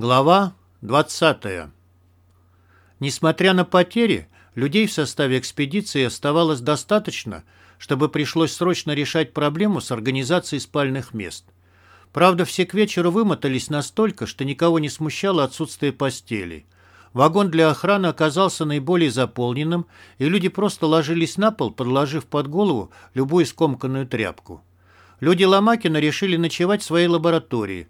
Глава 20. Несмотря на потери, людей в составе экспедиции оставалось достаточно, чтобы пришлось срочно решать проблему с организацией спальных мест. Правда, все к вечеру вымотались настолько, что никого не смущало отсутствие постелей. Вагон для охраны оказался наиболее заполненным, и люди просто ложились на пол, подложив под голову любую скомканную тряпку. Люди Ломакина решили ночевать в своей лаборатории.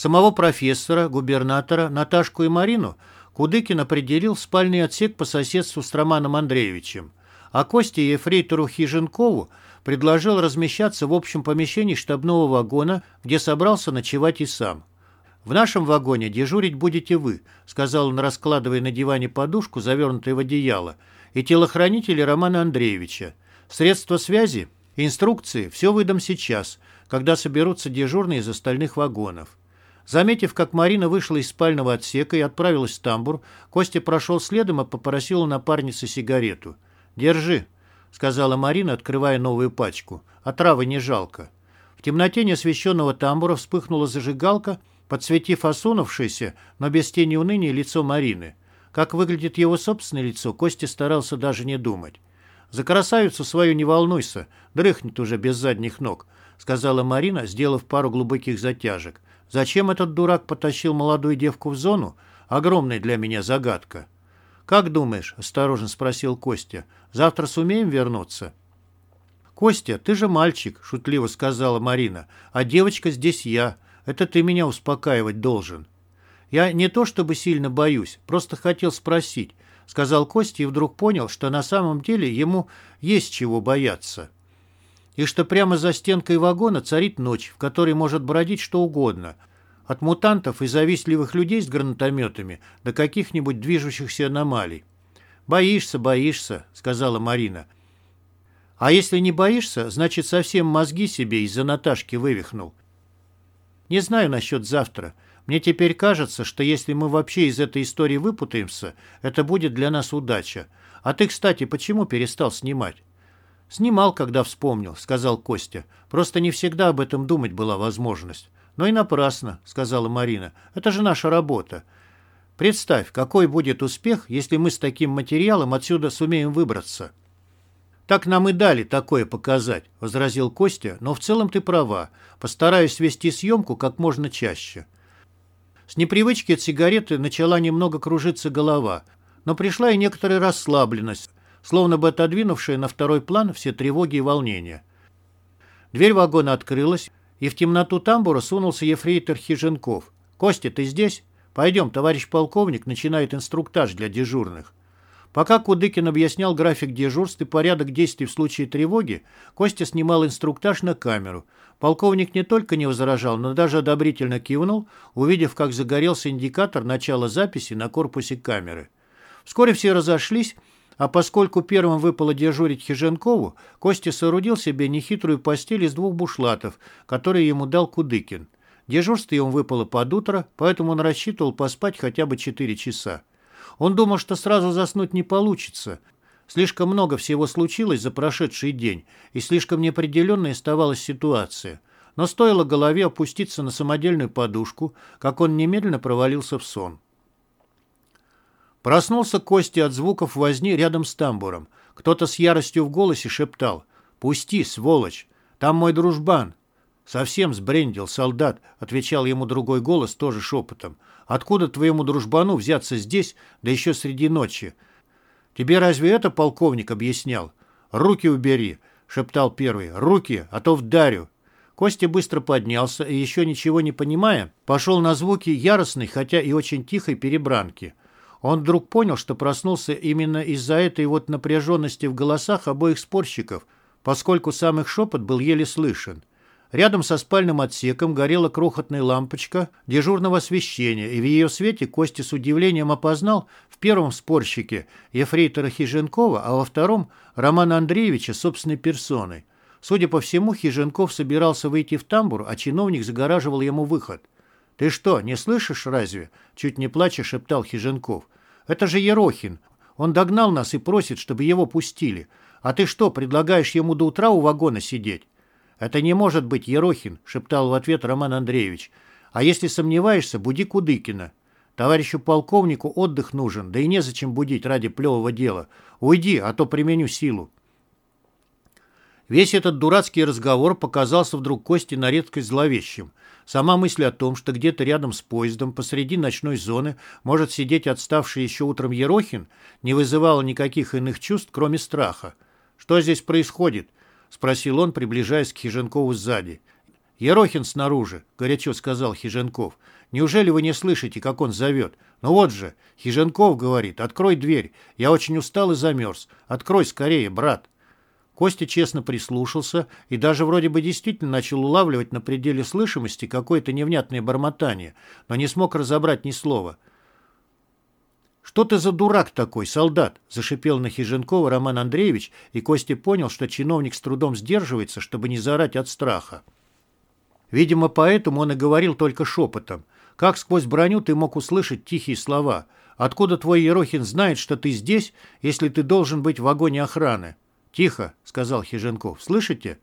Самого профессора, губернатора, Наташку и Марину Кудыкин определил в спальный отсек по соседству с Романом Андреевичем, а Косте и Ефрейтору Хиженкову предложил размещаться в общем помещении штабного вагона, где собрался ночевать и сам. «В нашем вагоне дежурить будете вы», сказал он, раскладывая на диване подушку, завернутую в одеяло, и телохранители Романа Андреевича. «Средства связи, инструкции – все выдам сейчас, когда соберутся дежурные из остальных вагонов». Заметив, как Марина вышла из спального отсека и отправилась в тамбур, Костя прошел следом и попросил у напарницы сигарету. «Держи», — сказала Марина, открывая новую пачку. «А травы не жалко». В темноте неосвещенного тамбура вспыхнула зажигалка, подсветив осунувшееся, но без тени уныния лицо Марины. Как выглядит его собственное лицо, Костя старался даже не думать. «За красавицу свою не волнуйся, дрыхнет уже без задних ног», — сказала Марина, сделав пару глубоких затяжек. «Зачем этот дурак потащил молодую девку в зону? Огромная для меня загадка». «Как думаешь?» — осторожно спросил Костя. «Завтра сумеем вернуться?» «Костя, ты же мальчик», — шутливо сказала Марина. «А девочка здесь я. Это ты меня успокаивать должен». «Я не то чтобы сильно боюсь, просто хотел спросить», — сказал Костя и вдруг понял, что на самом деле ему есть чего бояться. И что прямо за стенкой вагона царит ночь, в которой может бродить что угодно. От мутантов и завистливых людей с гранатометами до каких-нибудь движущихся аномалий. «Боишься, боишься», — сказала Марина. «А если не боишься, значит, совсем мозги себе из-за Наташки вывихнул. Не знаю насчет завтра. Мне теперь кажется, что если мы вообще из этой истории выпутаемся, это будет для нас удача. А ты, кстати, почему перестал снимать?» «Снимал, когда вспомнил», — сказал Костя. «Просто не всегда об этом думать была возможность». «Но и напрасно», — сказала Марина. «Это же наша работа. Представь, какой будет успех, если мы с таким материалом отсюда сумеем выбраться». «Так нам и дали такое показать», — возразил Костя, «но в целом ты права. Постараюсь вести съемку как можно чаще». С непривычки от сигареты начала немного кружиться голова, но пришла и некоторая расслабленность, словно бы отодвинувшая на второй план все тревоги и волнения. Дверь вагона открылась, и в темноту тамбура сунулся ефрейтор Хиженков. «Костя, ты здесь? Пойдем, товарищ полковник начинает инструктаж для дежурных». Пока Кудыкин объяснял график дежурств и порядок действий в случае тревоги, Костя снимал инструктаж на камеру. Полковник не только не возражал, но даже одобрительно кивнул, увидев, как загорелся индикатор начала записи на корпусе камеры. Вскоре все разошлись, а поскольку первым выпало дежурить Хиженкову, Костя соорудил себе нехитрую постель из двух бушлатов, которые ему дал Кудыкин. Дежурство ему выпало под утро, поэтому он рассчитывал поспать хотя бы 4 часа. Он думал, что сразу заснуть не получится. Слишком много всего случилось за прошедший день, и слишком неопределенной оставалась ситуация. Но стоило голове опуститься на самодельную подушку, как он немедленно провалился в сон. Проснулся Костя от звуков возни рядом с тамбуром. Кто-то с яростью в голосе шептал «Пусти, сволочь! Там мой дружбан!» «Совсем сбрендил, солдат», — отвечал ему другой голос, тоже шепотом. «Откуда твоему дружбану взяться здесь, да еще среди ночи?» «Тебе разве это полковник объяснял?» «Руки убери», — шептал первый. «Руки, а то вдарю». Костя быстро поднялся и, еще ничего не понимая, пошел на звуки яростной, хотя и очень тихой перебранки. Он вдруг понял, что проснулся именно из-за этой вот напряженности в голосах обоих спорщиков, поскольку сам их шепот был еле слышен. Рядом со спальным отсеком горела крохотная лампочка дежурного освещения, и в ее свете Костя с удивлением опознал в первом спорщике ефрейтора Хиженкова, а во втором – Романа Андреевича собственной персоной. Судя по всему, Хиженков собирался выйти в тамбур, а чиновник загораживал ему выход. «Ты что, не слышишь разве?» — чуть не плача шептал Хиженков. «Это же Ерохин. Он догнал нас и просит, чтобы его пустили. А ты что, предлагаешь ему до утра у вагона сидеть?» «Это не может быть Ерохин», — шептал в ответ Роман Андреевич. «А если сомневаешься, буди Кудыкина». Товарищу полковнику отдых нужен, да и незачем будить ради плевого дела. Уйди, а то применю силу». Весь этот дурацкий разговор показался вдруг Косте на редкость зловещим. Сама мысль о том, что где-то рядом с поездом, посреди ночной зоны, может сидеть отставший еще утром Ерохин, не вызывала никаких иных чувств, кроме страха. «Что здесь происходит?» — спросил он, приближаясь к Хиженкову сзади. «Ерохин снаружи», — горячо сказал Хиженков. «Неужели вы не слышите, как он зовет? Ну вот же, Хиженков говорит, открой дверь. Я очень устал и замерз. Открой скорее, брат». Костя честно прислушался и даже вроде бы действительно начал улавливать на пределе слышимости какое-то невнятное бормотание, но не смог разобрать ни слова. «Что ты за дурак такой, солдат?» – зашипел на Хиженкова Роман Андреевич, и Костя понял, что чиновник с трудом сдерживается, чтобы не заорать от страха. Видимо, поэтому он и говорил только шепотом. Как сквозь броню ты мог услышать тихие слова? Откуда твой Ерохин знает, что ты здесь, если ты должен быть в вагоне охраны? «Тихо», — сказал Хиженков. «Слышите?»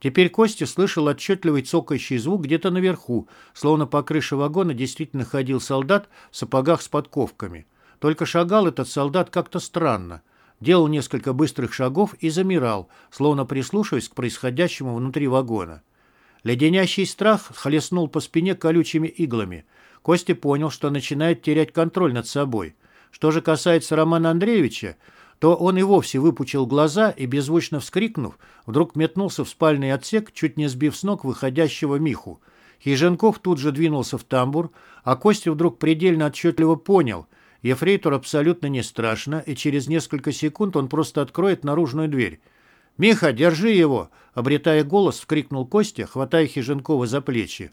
Теперь Костя слышал отчетливый цокающий звук где-то наверху, словно по крыше вагона действительно ходил солдат в сапогах с подковками. Только шагал этот солдат как-то странно. Делал несколько быстрых шагов и замирал, словно прислушиваясь к происходящему внутри вагона. Леденящий страх хлестнул по спине колючими иглами. Костя понял, что начинает терять контроль над собой. Что же касается Романа Андреевича, то он и вовсе выпучил глаза и, беззвучно вскрикнув, вдруг метнулся в спальный отсек, чуть не сбив с ног выходящего Миху. Хиженков тут же двинулся в тамбур, а Костя вдруг предельно отчетливо понял – Ефрейтор абсолютно не страшно, и через несколько секунд он просто откроет наружную дверь. «Миха, держи его!» — обретая голос, вкрикнул Костя, хватая Хиженкова за плечи.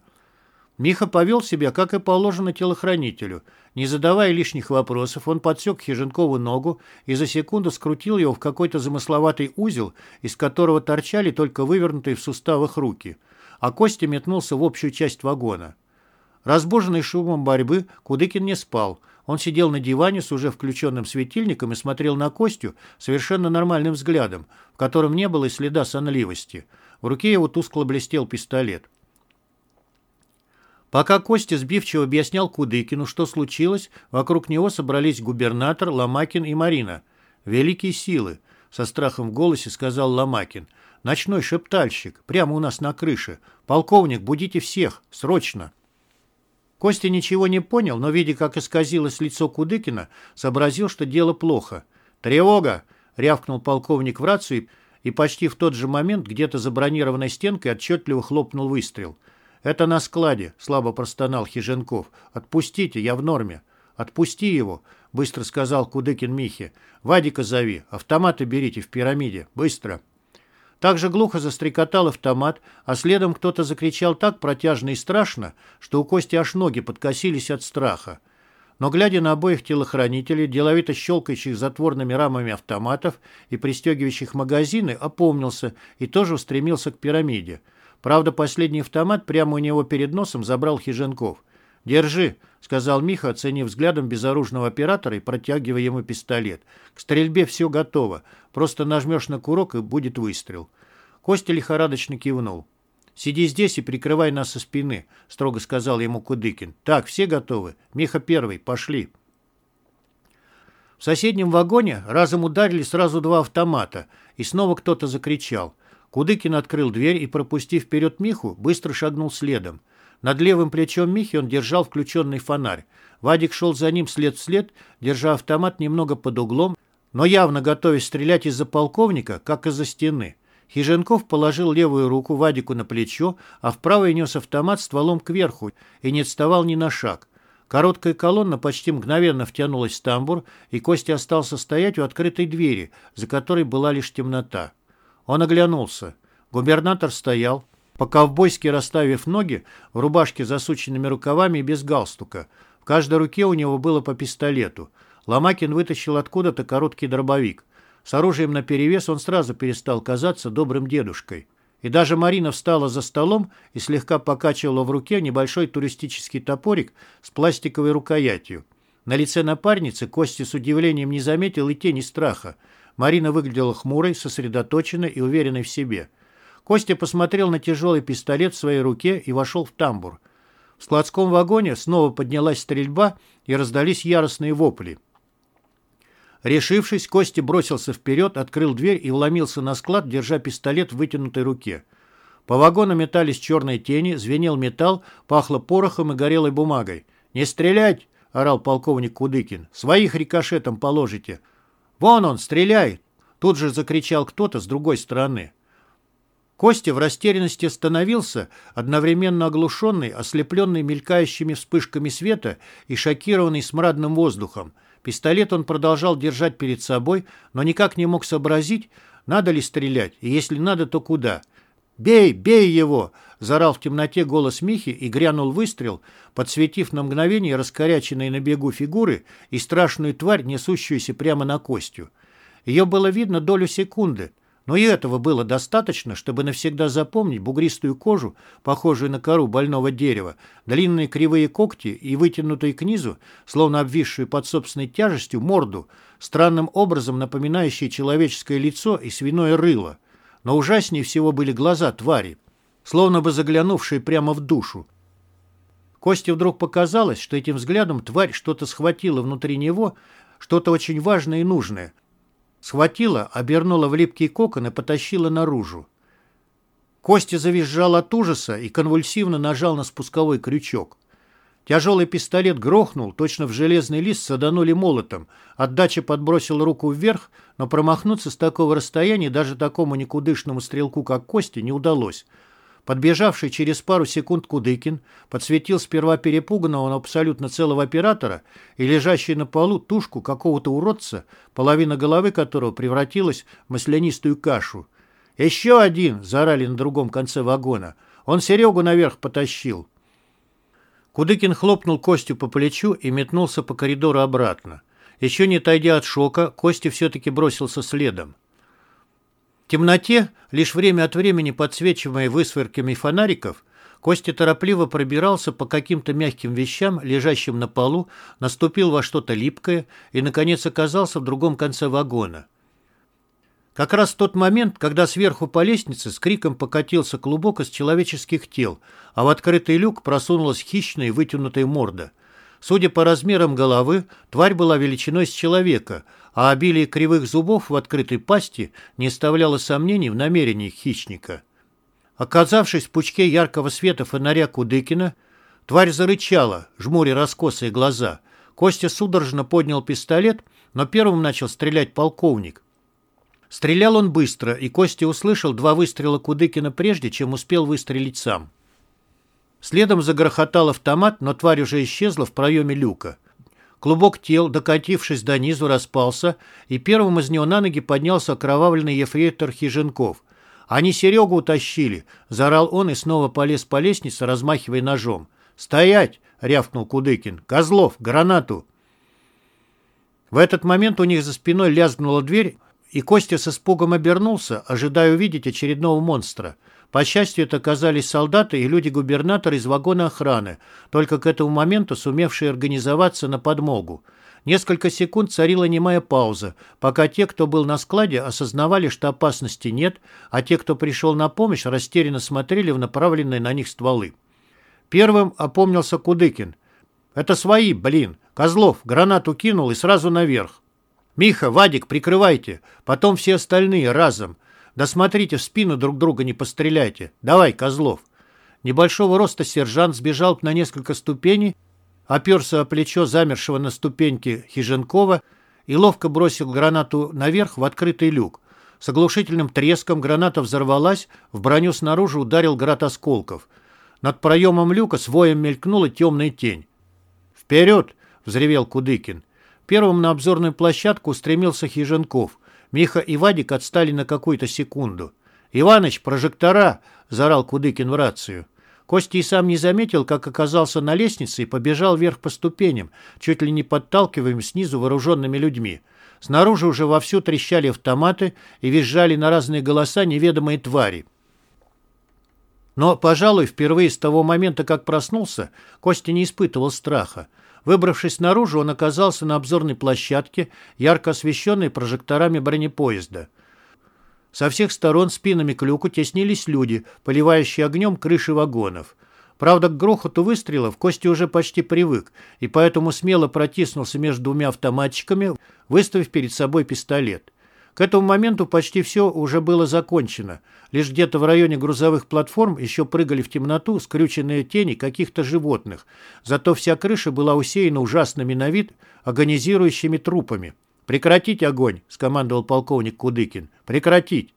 Миха повел себя, как и положено телохранителю. Не задавая лишних вопросов, он подсек Хиженкову ногу и за секунду скрутил его в какой-то замысловатый узел, из которого торчали только вывернутые в суставах руки. А Костя метнулся в общую часть вагона. Разбуженный шумом борьбы, Кудыкин не спал. Он сидел на диване с уже включенным светильником и смотрел на Костю совершенно нормальным взглядом, в котором не было и следа сонливости. В руке его тускло блестел пистолет. Пока Костя сбивчиво объяснял Кудыкину, что случилось, вокруг него собрались губернатор, Ломакин и Марина. «Великие силы», — со страхом в голосе сказал Ломакин. «Ночной шептальщик, прямо у нас на крыше. Полковник, будите всех, срочно!» Костя ничего не понял, но, видя, как исказилось лицо Кудыкина, сообразил, что дело плохо. «Тревога!» — рявкнул полковник в рацию, и почти в тот же момент где-то за бронированной стенкой отчетливо хлопнул выстрел — «Это на складе», — слабо простонал Хиженков. «Отпустите, я в норме». «Отпусти его», — быстро сказал Кудыкин Михе. «Вадика зови, автоматы берите в пирамиде, быстро». Так же глухо застрекотал автомат, а следом кто-то закричал так протяжно и страшно, что у Кости аж ноги подкосились от страха. Но, глядя на обоих телохранителей, деловито щелкающих затворными рамами автоматов и пристегивающих магазины, опомнился и тоже устремился к пирамиде. Правда, последний автомат прямо у него перед носом забрал Хиженков. «Держи», — сказал Миха, оценив взглядом безоружного оператора и протягивая ему пистолет. «К стрельбе все готово. Просто нажмешь на курок, и будет выстрел». Костя лихорадочно кивнул. «Сиди здесь и прикрывай нас со спины», — строго сказал ему Кудыкин. «Так, все готовы? Миха первый, пошли». В соседнем вагоне разом ударили сразу два автомата, и снова кто-то закричал. Кудыкин открыл дверь и, пропустив вперед Миху, быстро шагнул следом. Над левым плечом Михи он держал включенный фонарь. Вадик шел за ним след в след, держа автомат немного под углом, но явно готовясь стрелять из-за полковника, как из-за стены. Хиженков положил левую руку Вадику на плечо, а в правой нес автомат стволом кверху и не отставал ни на шаг. Короткая колонна почти мгновенно втянулась в тамбур, и Костя остался стоять у открытой двери, за которой была лишь темнота. Он оглянулся. Губернатор стоял, по-ковбойски расставив ноги, в рубашке с засученными рукавами и без галстука. В каждой руке у него было по пистолету. Ломакин вытащил откуда-то короткий дробовик. С оружием наперевес он сразу перестал казаться добрым дедушкой. И даже Марина встала за столом и слегка покачивала в руке небольшой туристический топорик с пластиковой рукоятью. На лице напарницы Костя с удивлением не заметил и тени страха. Марина выглядела хмурой, сосредоточенной и уверенной в себе. Костя посмотрел на тяжелый пистолет в своей руке и вошел в тамбур. В складском вагоне снова поднялась стрельба и раздались яростные вопли. Решившись, Костя бросился вперед, открыл дверь и вломился на склад, держа пистолет в вытянутой руке. По вагону метались черные тени, звенел металл, пахло порохом и горелой бумагой. «Не стрелять!» — орал полковник Кудыкин. «Своих рикошетом положите!» «Вон он, стреляй!» Тут же закричал кто-то с другой стороны. Костя в растерянности остановился, одновременно оглушенный, ослепленный мелькающими вспышками света и шокированный смрадным воздухом. Пистолет он продолжал держать перед собой, но никак не мог сообразить, надо ли стрелять, и если надо, то куда. «Бей, бей его!» – заорал в темноте голос Михи и грянул выстрел, подсветив на мгновение раскоряченные на бегу фигуры и страшную тварь, несущуюся прямо на Костю. Ее было видно долю секунды, но и этого было достаточно, чтобы навсегда запомнить бугристую кожу, похожую на кору больного дерева, длинные кривые когти и вытянутые к низу, словно обвисшую под собственной тяжестью, морду, странным образом напоминающие человеческое лицо и свиное рыло. Но ужаснее всего были глаза твари, словно бы заглянувшие прямо в душу. Косте вдруг показалось, что этим взглядом тварь что-то схватила внутри него, что-то очень важное и нужное, Схватила, обернула в липкий кокон и потащила наружу. Костя завизжал от ужаса и конвульсивно нажал на спусковой крючок. Тяжелый пистолет грохнул, точно в железный лист саданули молотом. Отдача подбросила руку вверх, но промахнуться с такого расстояния даже такому никудышному стрелку, как Костя, не удалось. Подбежавший через пару секунд Кудыкин подсветил сперва перепуганного, но абсолютно целого оператора и лежащий на полу тушку какого-то уродца, половина головы которого превратилась в маслянистую кашу. «Еще один!» – заорали на другом конце вагона. «Он Серегу наверх потащил!» Кудыкин хлопнул Костю по плечу и метнулся по коридору обратно. Еще не отойдя от шока, Костя все-таки бросился следом темноте, лишь время от времени подсвечиваемой высверками фонариков, Костя торопливо пробирался по каким-то мягким вещам, лежащим на полу, наступил во что-то липкое и, наконец, оказался в другом конце вагона. Как раз в тот момент, когда сверху по лестнице с криком покатился клубок из человеческих тел, а в открытый люк просунулась хищная вытянутая морда. Судя по размерам головы, тварь была величиной с человека – а обилие кривых зубов в открытой пасти не оставляло сомнений в намерениях хищника. Оказавшись в пучке яркого света фонаря Кудыкина, тварь зарычала, жмуря раскосые глаза. Костя судорожно поднял пистолет, но первым начал стрелять полковник. Стрелял он быстро, и Костя услышал два выстрела Кудыкина прежде, чем успел выстрелить сам. Следом загрохотал автомат, но тварь уже исчезла в проеме люка. Клубок тел, докатившись до низу, распался, и первым из него на ноги поднялся окровавленный ефрейтор Хиженков. «Они Серегу утащили!» — заорал он и снова полез по лестнице, размахивая ножом. «Стоять!» — рявкнул Кудыкин. «Козлов! Гранату!» В этот момент у них за спиной лязгнула дверь, и Костя с испугом обернулся, ожидая увидеть очередного монстра — по счастью, это оказались солдаты и люди-губернатора из вагона охраны, только к этому моменту сумевшие организоваться на подмогу. Несколько секунд царила немая пауза, пока те, кто был на складе, осознавали, что опасности нет, а те, кто пришел на помощь, растерянно смотрели в направленные на них стволы. Первым опомнился Кудыкин. «Это свои, блин! Козлов гранату кинул и сразу наверх!» «Миха, Вадик, прикрывайте! Потом все остальные разом!» Да смотрите, в спину друг друга не постреляйте. Давай, Козлов. Небольшого роста сержант сбежал на несколько ступеней, оперся о плечо замершего на ступеньке Хиженкова и ловко бросил гранату наверх в открытый люк. С оглушительным треском граната взорвалась, в броню снаружи ударил град осколков. Над проемом люка с воем мелькнула темная тень. «Вперед!» — взревел Кудыкин. Первым на обзорную площадку устремился Хиженков. Миха и Вадик отстали на какую-то секунду. «Иваныч, прожектора!» – заорал Кудыкин в рацию. Костя и сам не заметил, как оказался на лестнице и побежал вверх по ступеням, чуть ли не подталкиваем снизу вооруженными людьми. Снаружи уже вовсю трещали автоматы и визжали на разные голоса неведомые твари. Но, пожалуй, впервые с того момента, как проснулся, Костя не испытывал страха. Выбравшись наружу, он оказался на обзорной площадке, ярко освещенной прожекторами бронепоезда. Со всех сторон спинами к люку теснились люди, поливающие огнем крыши вагонов. Правда, к грохоту выстрелов Костя уже почти привык, и поэтому смело протиснулся между двумя автоматчиками, выставив перед собой пистолет. К этому моменту почти все уже было закончено. Лишь где-то в районе грузовых платформ еще прыгали в темноту скрюченные тени каких-то животных. Зато вся крыша была усеяна ужасными на вид агонизирующими трупами. «Прекратить огонь!» – скомандовал полковник Кудыкин. «Прекратить!»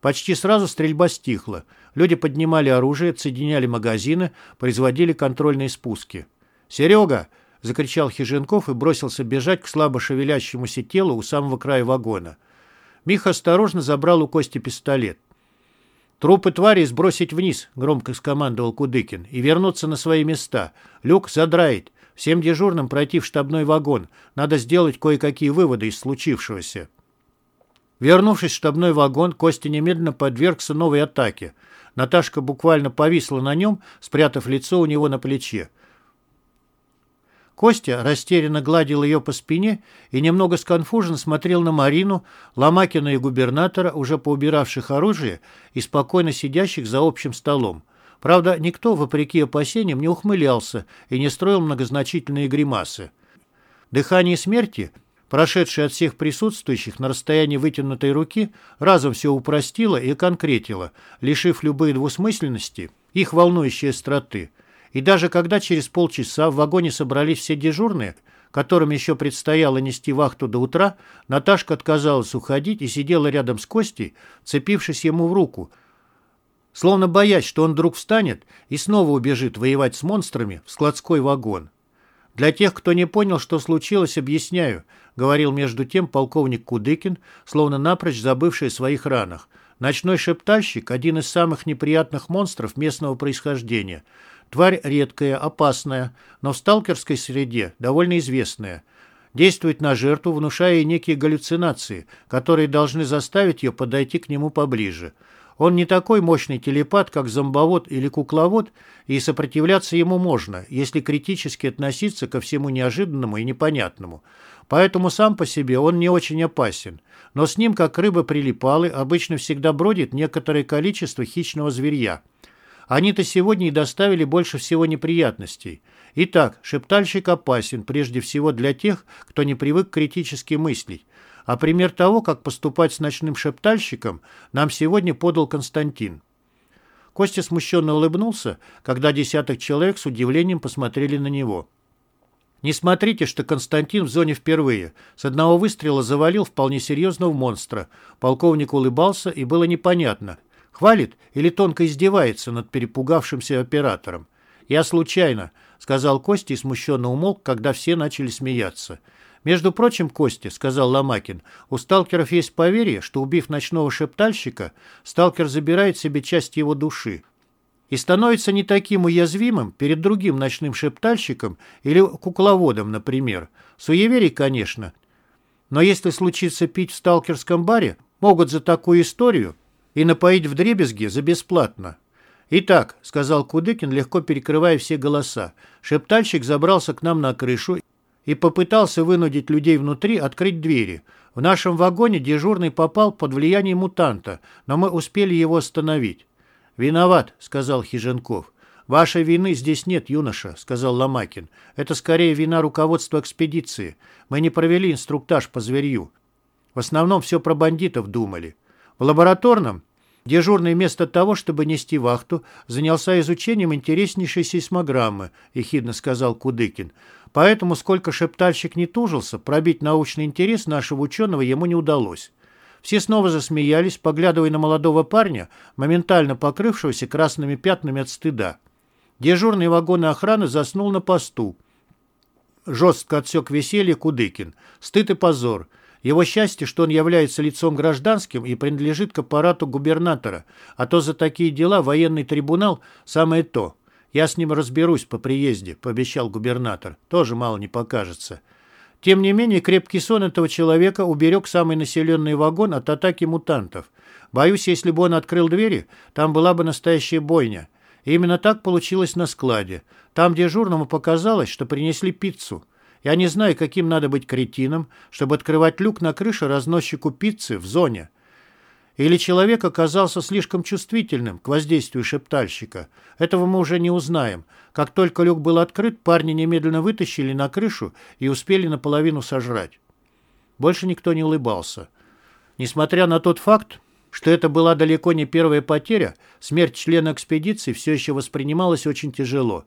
Почти сразу стрельба стихла. Люди поднимали оружие, соединяли магазины, производили контрольные спуски. «Серега!» — закричал Хиженков и бросился бежать к слабо шевелящемуся телу у самого края вагона. Миха осторожно забрал у Кости пистолет. «Трупы твари сбросить вниз», — громко скомандовал Кудыкин, «и вернуться на свои места. Люк задраить. Всем дежурным пройти в штабной вагон. Надо сделать кое-какие выводы из случившегося». Вернувшись в штабной вагон, Костя немедленно подвергся новой атаке. Наташка буквально повисла на нем, спрятав лицо у него на плече. Костя растерянно гладил ее по спине и немного сконфуженно смотрел на Марину, Ломакина и губернатора, уже поубиравших оружие и спокойно сидящих за общим столом. Правда, никто, вопреки опасениям, не ухмылялся и не строил многозначительные гримасы. Дыхание смерти прошедшее от всех присутствующих на расстоянии вытянутой руки, разом все упростило и конкретило, лишив любые двусмысленности их волнующей остроты. И даже когда через полчаса в вагоне собрались все дежурные, которым еще предстояло нести вахту до утра, Наташка отказалась уходить и сидела рядом с Костей, цепившись ему в руку, словно боясь, что он вдруг встанет и снова убежит воевать с монстрами в складской вагон. Для тех, кто не понял, что случилось, объясняю, говорил между тем полковник Кудыкин, словно напрочь забывший о своих ранах. Ночной шептальщик – один из самых неприятных монстров местного происхождения. Тварь редкая, опасная, но в сталкерской среде довольно известная. Действует на жертву, внушая ей некие галлюцинации, которые должны заставить ее подойти к нему поближе. Он не такой мощный телепат, как зомбовод или кукловод, и сопротивляться ему можно, если критически относиться ко всему неожиданному и непонятному. Поэтому сам по себе он не очень опасен. Но с ним, как рыба прилипалы, обычно всегда бродит некоторое количество хищного зверья. Они-то сегодня и доставили больше всего неприятностей. Итак, шептальщик опасен прежде всего для тех, кто не привык критически мыслить. А пример того, как поступать с ночным шептальщиком, нам сегодня подал Константин. Костя смущенно улыбнулся, когда десяток человек с удивлением посмотрели на него. Не смотрите, что Константин в зоне впервые. С одного выстрела завалил вполне серьезного монстра. Полковник улыбался, и было непонятно, хвалит или тонко издевается над перепугавшимся оператором. «Я случайно», — сказал Костя и смущенно умолк, когда все начали смеяться. «Между прочим, Костя», — сказал Ломакин, — «у сталкеров есть поверье, что, убив ночного шептальщика, сталкер забирает себе часть его души и становится не таким уязвимым перед другим ночным шептальщиком или кукловодом, например. Суеверий, конечно. Но если случится пить в сталкерском баре, могут за такую историю и напоить в дребезги за бесплатно. «Итак», — сказал Кудыкин, легко перекрывая все голоса, шептальщик забрался к нам на крышу и попытался вынудить людей внутри открыть двери. В нашем вагоне дежурный попал под влияние мутанта, но мы успели его остановить. «Виноват», — сказал Хиженков. «Вашей вины здесь нет, юноша», — сказал Ломакин. «Это скорее вина руководства экспедиции. Мы не провели инструктаж по зверью. В основном все про бандитов думали. В лабораторном Дежурный вместо того, чтобы нести вахту, занялся изучением интереснейшей сейсмограммы, ехидно сказал Кудыкин. Поэтому, сколько шептальщик не тужился, пробить научный интерес нашего ученого ему не удалось. Все снова засмеялись, поглядывая на молодого парня, моментально покрывшегося красными пятнами от стыда. Дежурный вагон охраны заснул на посту. Жестко отсек веселье Кудыкин. Стыд и позор. Его счастье, что он является лицом гражданским и принадлежит к аппарату губернатора, а то за такие дела военный трибунал – самое то. «Я с ним разберусь по приезде», – пообещал губернатор. «Тоже мало не покажется». Тем не менее, крепкий сон этого человека уберег самый населенный вагон от атаки мутантов. Боюсь, если бы он открыл двери, там была бы настоящая бойня. И именно так получилось на складе. Там дежурному показалось, что принесли пиццу. Я не знаю, каким надо быть кретином, чтобы открывать люк на крыше разносчику пиццы в зоне. Или человек оказался слишком чувствительным к воздействию шептальщика. Этого мы уже не узнаем. Как только люк был открыт, парни немедленно вытащили на крышу и успели наполовину сожрать. Больше никто не улыбался. Несмотря на тот факт, что это была далеко не первая потеря, смерть члена экспедиции все еще воспринималась очень тяжело.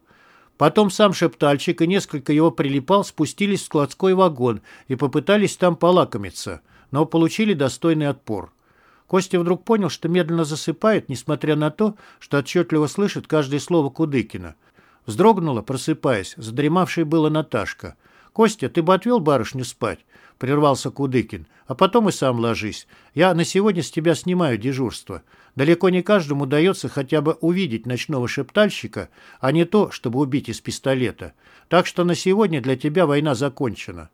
Потом сам шептальщик и несколько его прилипал спустились в складской вагон и попытались там полакомиться, но получили достойный отпор. Костя вдруг понял, что медленно засыпает, несмотря на то, что отчетливо слышит каждое слово Кудыкина. Вздрогнула, просыпаясь, задремавшей была Наташка. «Костя, ты бы отвел барышню спать?» — прервался Кудыкин. «А потом и сам ложись. Я на сегодня с тебя снимаю дежурство. Далеко не каждому удается хотя бы увидеть ночного шептальщика, а не то, чтобы убить из пистолета. Так что на сегодня для тебя война закончена».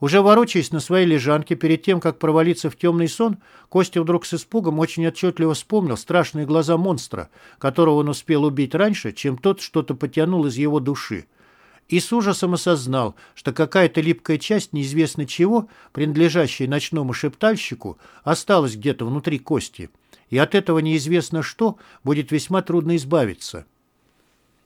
Уже ворочаясь на своей лежанке, перед тем, как провалиться в темный сон, Костя вдруг с испугом очень отчетливо вспомнил страшные глаза монстра, которого он успел убить раньше, чем тот что-то потянул из его души. И с ужасом осознал, что какая-то липкая часть неизвестно чего, принадлежащая ночному шептальщику, осталась где-то внутри Кости. И от этого неизвестно что будет весьма трудно избавиться.